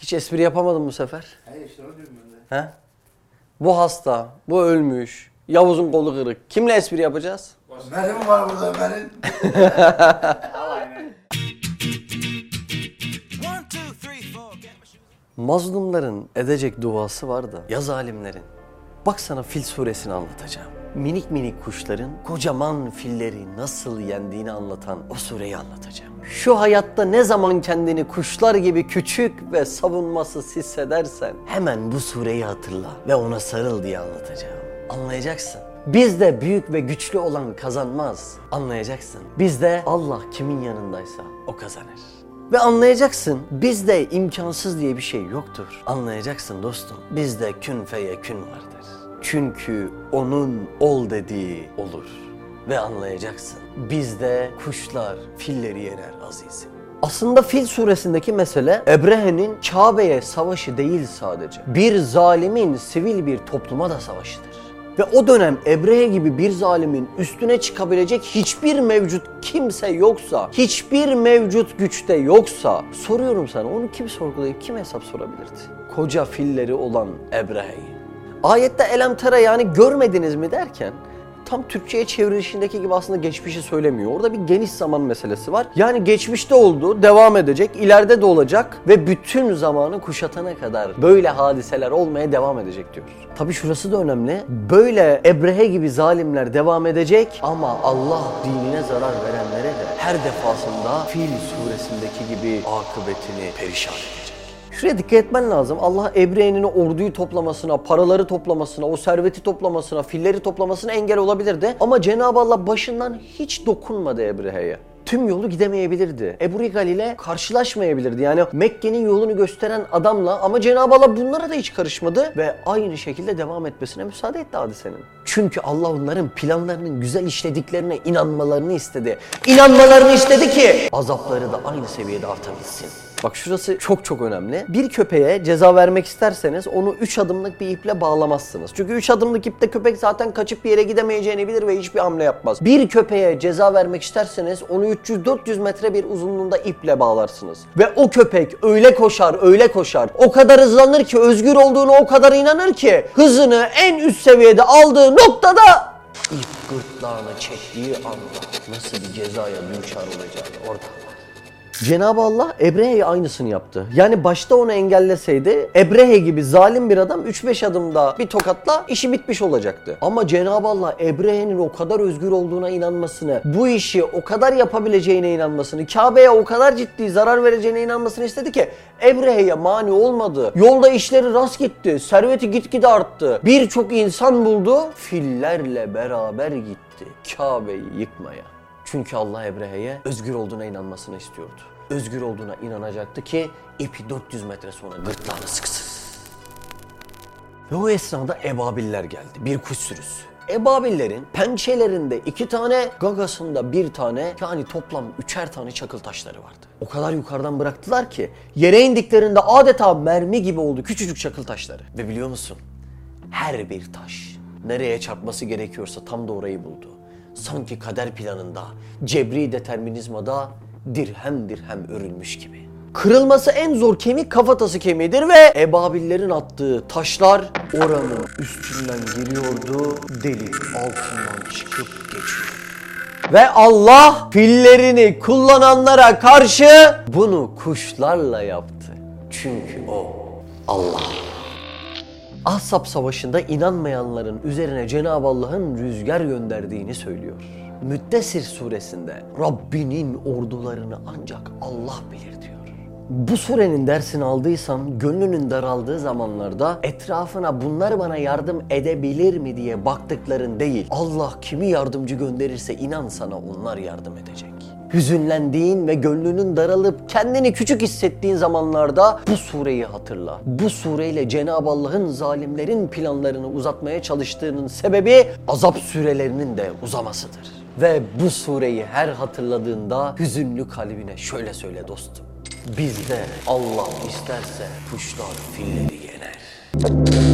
Hiç espri yapamadın bu sefer. Hayır işte onu diyorum ben de. He? Bu hasta, bu ölmüş, Yavuz'un kolu kırık. Kimle espri yapacağız? Ömer'im var burada shoes. Mazlumların edecek duası var da ya zalimlerin. Bak sana Fil suresini anlatacağım. Minik minik kuşların kocaman filleri nasıl yendiğini anlatan o sureyi anlatacağım. Şu hayatta ne zaman kendini kuşlar gibi küçük ve savunmasız hissedersen hemen bu sureyi hatırla ve ona sarıl diye anlatacağım. Anlayacaksın. Bizde büyük ve güçlü olan kazanmaz. Anlayacaksın. Bizde Allah kimin yanındaysa o kazanır. Ve anlayacaksın bizde imkansız diye bir şey yoktur. Anlayacaksın dostum bizde kün feyekün vardır. Çünkü onun ol dediği olur. Ve anlayacaksın bizde kuşlar filleri yener azizim. Aslında Fil suresindeki mesele Ebrehe'nin Kabe'ye savaşı değil sadece. Bir zalimin sivil bir topluma da savaşıdır. Ve o dönem Ebrehe gibi bir zalimin üstüne çıkabilecek hiçbir mevcut kimse yoksa, hiçbir mevcut güçte yoksa soruyorum sana onu kim sorgulayıp kim hesap sorabilirdi? Koca filleri olan Ebrehe'yi. Ayette elem tera yani görmediniz mi derken tam Türkçe'ye çevrilişindeki gibi aslında geçmişi söylemiyor. Orada bir geniş zaman meselesi var. Yani geçmişte oldu, devam edecek, ileride de olacak ve bütün zamanı kuşatana kadar böyle hadiseler olmaya devam edecek diyor. Tabi şurası da önemli. Böyle Ebrehe gibi zalimler devam edecek ama Allah dinine zarar verenlere de her defasında Fil suresindeki gibi akıbetini perişan edecek. Şuraya dikkat etmen lazım. Allah Ebrehe'nin o orduyu toplamasına, paraları toplamasına, o serveti toplamasına, filleri toplamasına engel olabilirdi. Ama Cenab-ı Allah başından hiç dokunmadı Ebrehe'ye. Tüm yolu gidemeyebilirdi. Ebu Rigal ile karşılaşmayabilirdi. Yani Mekke'nin yolunu gösteren adamla ama Cenab-ı Allah bunlara da hiç karışmadı ve aynı şekilde devam etmesine müsaade etti hadisenin. Çünkü Allah onların planlarının güzel işlediklerine inanmalarını istedi. İnanmalarını istedi ki azapları da aynı seviyede artabilsin. Bak şurası çok çok önemli. Bir köpeğe ceza vermek isterseniz onu 3 adımlık bir iple bağlamazsınız. Çünkü 3 adımlık ipte köpek zaten kaçıp bir yere gidemeyeceğini bilir ve hiçbir hamle yapmaz. Bir köpeğe ceza vermek isterseniz onu 300-400 metre bir uzunluğunda iple bağlarsınız. Ve o köpek öyle koşar, öyle koşar. O kadar hızlanır ki, özgür olduğunu o kadar inanır ki hızını en üst seviyede aldığı noktada ip gırtlağını çektiği anda nasıl bir cezaya düçar olacağını orada. Cenab-ı Allah Ebrehe'ye aynısını yaptı. Yani başta onu engelleseydi Ebrehe gibi zalim bir adam 3-5 adımda bir tokatla işi bitmiş olacaktı. Ama Cenab-ı Allah Ebrehe'nin o kadar özgür olduğuna inanmasını, bu işi o kadar yapabileceğine inanmasını, Kabe'ye o kadar ciddi zarar vereceğine inanmasını istedi ki Ebrehe'ye mani olmadı. Yolda işleri rast gitti. Serveti gitgide arttı. Birçok insan buldu. Fillerle beraber gitti Kabe'yi yıkmaya. Çünkü Allah Ebrehe'ye özgür olduğuna inanmasını istiyordu. Özgür olduğuna inanacaktı ki ipi 400 metre sonra gırtlağına sıksın. Ve o esnada ebabiller geldi. Bir kuş sürüsü. Ebabillerin pençelerinde iki tane, gagasında bir tane yani toplam üçer tane çakıl taşları vardı. O kadar yukarıdan bıraktılar ki yere indiklerinde adeta mermi gibi oldu küçücük çakıl taşları. Ve biliyor musun? Her bir taş nereye çarpması gerekiyorsa tam da orayı buldu. Sanki kader planında, cebri determinizmada dirhem dirhem örülmüş gibi. Kırılması en zor kemik kafatası kemiğidir ve ebabillerin attığı taşlar oranın üstünden geliyordu, delik altından çıkıp geçiyor. Ve Allah fillerini kullananlara karşı bunu kuşlarla yaptı. Çünkü o Allah. Ahzab Savaşı'nda inanmayanların üzerine Cenab-ı Allah'ın rüzgar gönderdiğini söylüyor. Müddessir suresinde Rabbinin ordularını ancak Allah bilir diyor. Bu surenin dersini aldıysan gönlünün daraldığı zamanlarda etrafına bunlar bana yardım edebilir mi diye baktıkların değil. Allah kimi yardımcı gönderirse inan sana onlar yardım edecek. Hüzünlendiğin ve gönlünün daralıp kendini küçük hissettiğin zamanlarda bu sureyi hatırla. Bu sureyle Cenab-ı Allah'ın zalimlerin planlarını uzatmaya çalıştığının sebebi azap sürelerinin de uzamasıdır. Ve bu sureyi her hatırladığında hüzünlü kalbine şöyle söyle dostum. Bizde Allah isterse kuşlar filleri yener.